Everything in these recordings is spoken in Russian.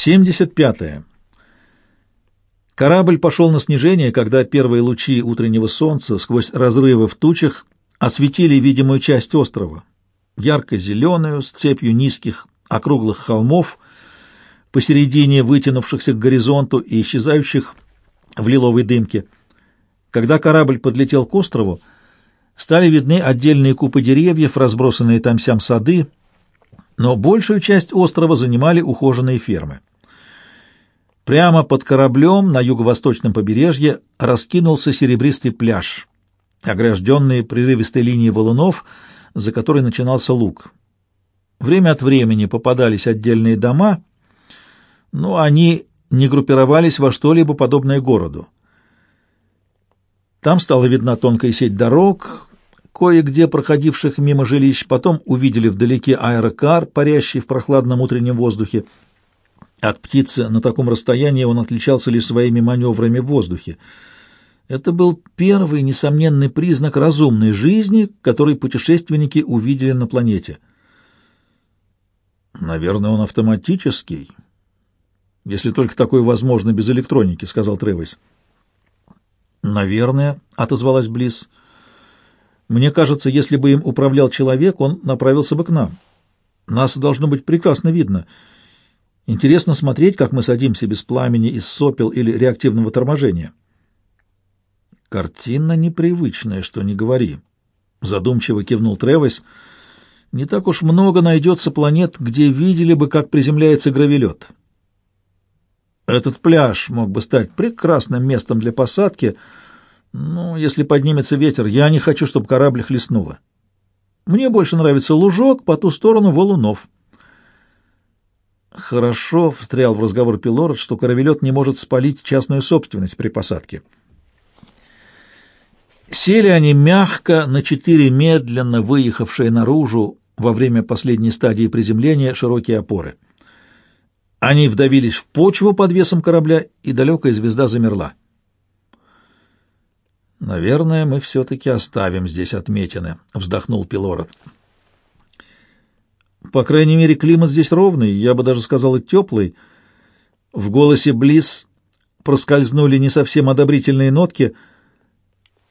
75. -е. Корабль пошел на снижение, когда первые лучи утреннего солнца сквозь разрывы в тучах осветили видимую часть острова, ярко-зеленую, с цепью низких округлых холмов, посередине вытянувшихся к горизонту и исчезающих в лиловой дымке. Когда корабль подлетел к острову, стали видны отдельные купы деревьев, разбросанные там-сям сады, но большую часть острова занимали ухоженные фермы. Прямо под кораблем на юго-восточном побережье раскинулся серебристый пляж, огражденный прерывистой линией валунов, за которой начинался луг. Время от времени попадались отдельные дома, но они не группировались во что-либо подобное городу. Там стала видна тонкая сеть дорог, кое-где проходивших мимо жилищ, потом увидели вдалеке аэрокар, парящий в прохладном утреннем воздухе. От птицы на таком расстоянии он отличался лишь своими маневрами в воздухе. Это был первый несомненный признак разумной жизни, который путешественники увидели на планете. «Наверное, он автоматический, если только такое возможно без электроники», — сказал Тревойс. «Наверное», — отозвалась Близ. «Мне кажется, если бы им управлял человек, он направился бы к нам. Нас должно быть прекрасно видно. Интересно смотреть, как мы садимся без пламени из сопел или реактивного торможения». «Картина непривычная, что не говори», — задумчиво кивнул Тревойс. «Не так уж много найдется планет, где видели бы, как приземляется гравелет». Этот пляж мог бы стать прекрасным местом для посадки, но если поднимется ветер, я не хочу, чтобы корабль хлестнуло. Мне больше нравится лужок по ту сторону валунов. Хорошо встрял в разговор Пилород, что корабелет не может спалить частную собственность при посадке. Сели они мягко на четыре медленно выехавшие наружу во время последней стадии приземления широкие опоры — они вдавились в почву под весом корабля, и далекая звезда замерла. «Наверное, мы все-таки оставим здесь отметины», — вздохнул Пилород. «По крайней мере, климат здесь ровный, я бы даже сказал, и теплый». В голосе Близ проскользнули не совсем одобрительные нотки.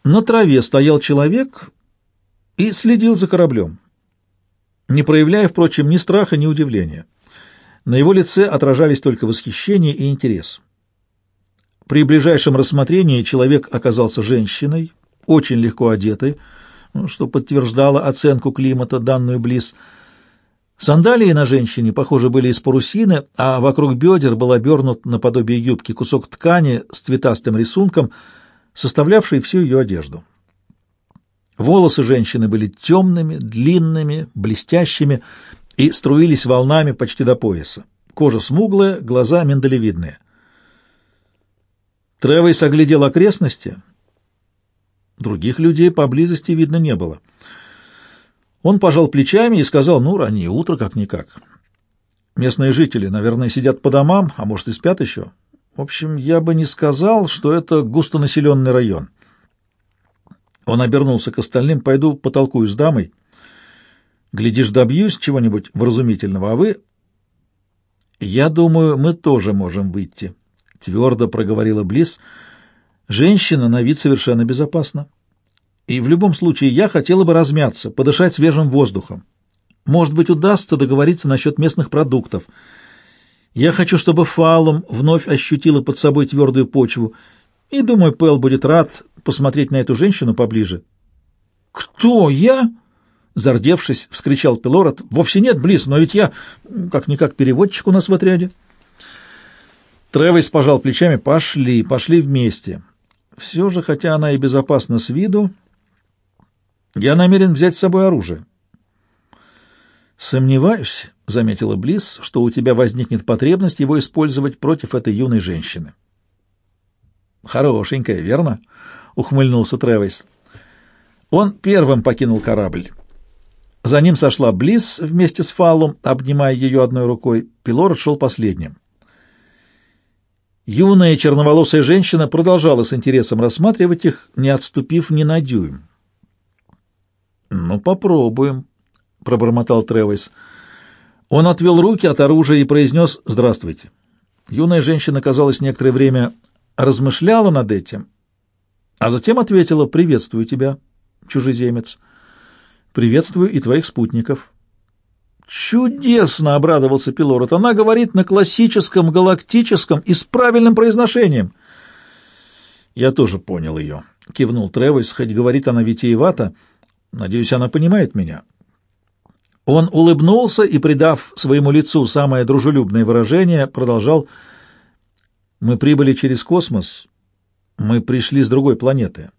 На траве стоял человек и следил за кораблем, не проявляя, впрочем, ни страха, ни удивления. На его лице отражались только восхищение и интерес. При ближайшем рассмотрении человек оказался женщиной, очень легко одетой, что подтверждало оценку климата, данную близ. Сандалии на женщине, похоже, были из парусины, а вокруг бедер был обернут наподобие юбки кусок ткани с цветастым рисунком, составлявший всю ее одежду. Волосы женщины были темными, длинными, блестящими, и струились волнами почти до пояса. Кожа смуглая, глаза миндалевидные. Тревейс оглядел окрестности. Других людей поблизости видно не было. Он пожал плечами и сказал, ну, раннее утро, как-никак. Местные жители, наверное, сидят по домам, а может и спят еще. В общем, я бы не сказал, что это густонаселенный район. Он обернулся к остальным, пойду потолкую с дамой. Глядишь, добьюсь чего-нибудь вразумительного, а вы... Я думаю, мы тоже можем выйти, — твердо проговорила Близ. Женщина на вид совершенно безопасна. И в любом случае я хотела бы размяться, подышать свежим воздухом. Может быть, удастся договориться насчет местных продуктов. Я хочу, чтобы Фалум вновь ощутила под собой твердую почву, и, думаю, Пэл будет рад посмотреть на эту женщину поближе. «Кто? Я?» Зардевшись, вскричал Пилород. «Вовсе нет, Близ, но ведь я, как-никак, переводчик у нас в отряде». Тревес пожал плечами. «Пошли, пошли вместе. Все же, хотя она и безопасна с виду, я намерен взять с собой оружие». «Сомневаюсь», — заметила Близ, — «что у тебя возникнет потребность его использовать против этой юной женщины». «Хорошенькая, верно?» — ухмыльнулся Тревес. Он первым покинул корабль. За ним сошла Близ вместе с Фаллом, обнимая ее одной рукой. Пилород шел последним. Юная черноволосая женщина продолжала с интересом рассматривать их, не отступив ни на дюйм. «Ну, попробуем», — пробормотал Тревойс. Он отвел руки от оружия и произнес «Здравствуйте». Юная женщина, казалось, некоторое время размышляла над этим, а затем ответила «Приветствую тебя, чужеземец. Приветствую и твоих спутников». «Чудесно!» — обрадовался Пилород. «Она говорит на классическом, галактическом и с правильным произношением». «Я тоже понял ее», — кивнул Тревис, хоть говорит она витиевато. «Надеюсь, она понимает меня». Он улыбнулся и, придав своему лицу самое дружелюбное выражение, продолжал «Мы прибыли через космос, мы пришли с другой планеты».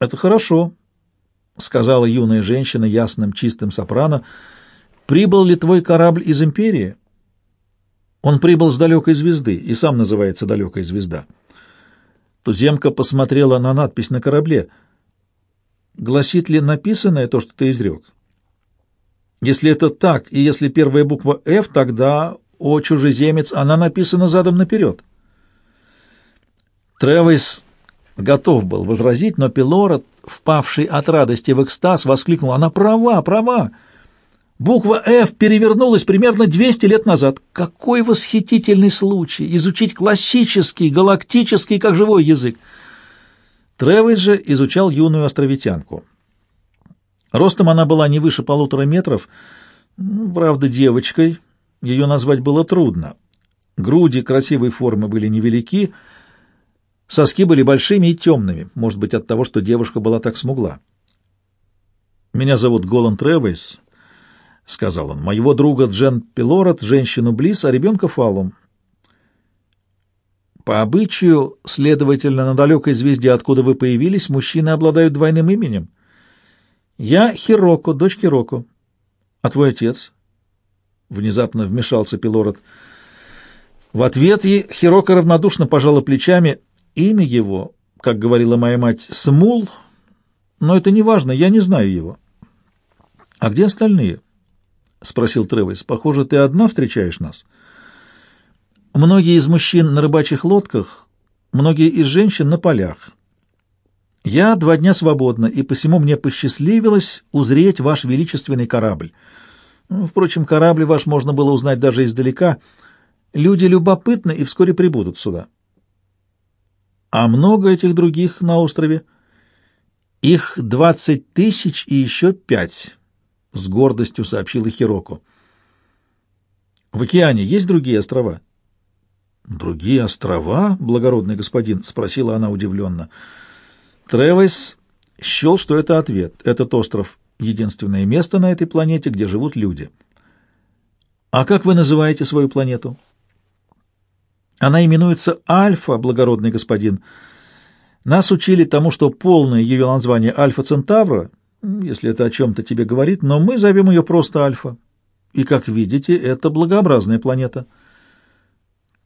«Это хорошо», — сказала юная женщина ясным чистым сопрано. «Прибыл ли твой корабль из Империи?» «Он прибыл с далекой звезды и сам называется «Далекая звезда». Туземка посмотрела на надпись на корабле. «Гласит ли написанное то, что ты изрек?» Если это так, и если первая буква «Ф», тогда, о чужеземец, она написана задом наперед. Тревис готов был возразить, но Пилород, впавший от радости в экстаз, воскликнул «Она права, права!» Буква «Ф» перевернулась примерно 200 лет назад. Какой восхитительный случай изучить классический, галактический, как живой язык! Тревис же изучал юную островитянку. Ростом она была не выше полутора метров, ну, правда, девочкой. Ее назвать было трудно. Груди красивой формы были невелики, соски были большими и темными, может быть, от того, что девушка была так смугла. «Меня зовут Голан Тревейс», — сказал он, — «моего друга Джен Пилорот, женщину Близ, а ребенка Фалум». По обычаю, следовательно, на далекой звезде, откуда вы появились, мужчины обладают двойным именем — «Я Хироко, дочь Хироко. А твой отец?» Внезапно вмешался Пилород. В ответ ей Хироко равнодушно пожала плечами. Имя его, как говорила моя мать, Смул, но это не важно, я не знаю его. «А где остальные?» — спросил Тревис. «Похоже, ты одна встречаешь нас?» «Многие из мужчин на рыбачьих лодках, многие из женщин на полях. Я два дня свободна, и посему мне посчастливилось узреть ваш величественный корабль. Ну, впрочем, корабль ваш можно было узнать даже издалека. Люди любопытны и вскоре прибудут сюда. А много этих других на острове? Их двадцать тысяч и еще пять, — с гордостью сообщила Хироко. В океане есть другие острова? Другие острова, благородный господин? — спросила она удивленно. — Тревес счел, что это ответ. Этот остров — единственное место на этой планете, где живут люди. «А как вы называете свою планету?» «Она именуется Альфа, благородный господин. Нас учили тому, что полное ее название Альфа Центавра, если это о чем-то тебе говорит, но мы зовем ее просто Альфа. И, как видите, это благообразная планета».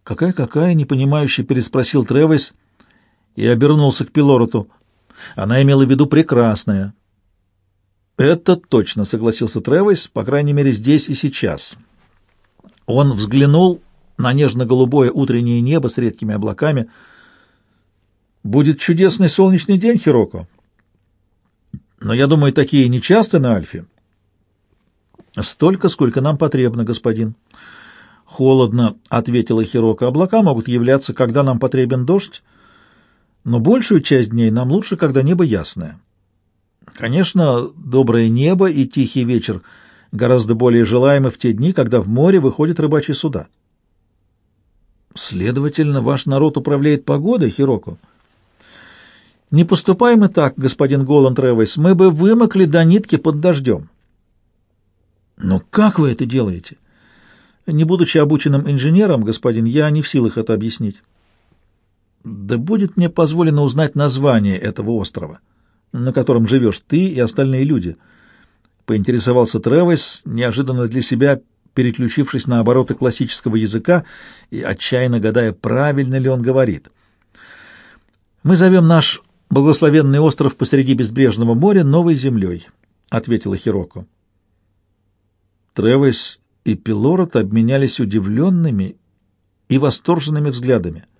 «Какая-какая?» — непонимающе переспросил Тревес и обернулся к Пилороту. Она имела в виду прекрасное. Это точно, согласился Тревис, по крайней мере, здесь и сейчас. Он взглянул на нежно-голубое утреннее небо с редкими облаками. Будет чудесный солнечный день, Хироко. Но я думаю, такие нечасто на Альфе. Столько, сколько нам потребно, господин. Холодно, ответила Хироко. Облака могут являться, когда нам потребен дождь, но большую часть дней нам лучше, когда небо ясное. Конечно, доброе небо и тихий вечер гораздо более желаемы в те дни, когда в море выходят рыбачьи суда. Следовательно, ваш народ управляет погодой, Хироко. Не поступаем мы так, господин Голланд Ревейс, мы бы вымокли до нитки под дождем. Но как вы это делаете? Не будучи обученным инженером, господин, я не в силах это объяснить. Да будет мне позволено узнать название этого острова, на котором живешь ты и остальные люди. Поинтересовался Тревес, неожиданно для себя переключившись на обороты классического языка и отчаянно гадая, правильно ли он говорит. «Мы зовем наш благословенный остров посреди безбрежного моря новой землей», — ответила Хироко. Тревес и Пилород обменялись удивленными и восторженными взглядами —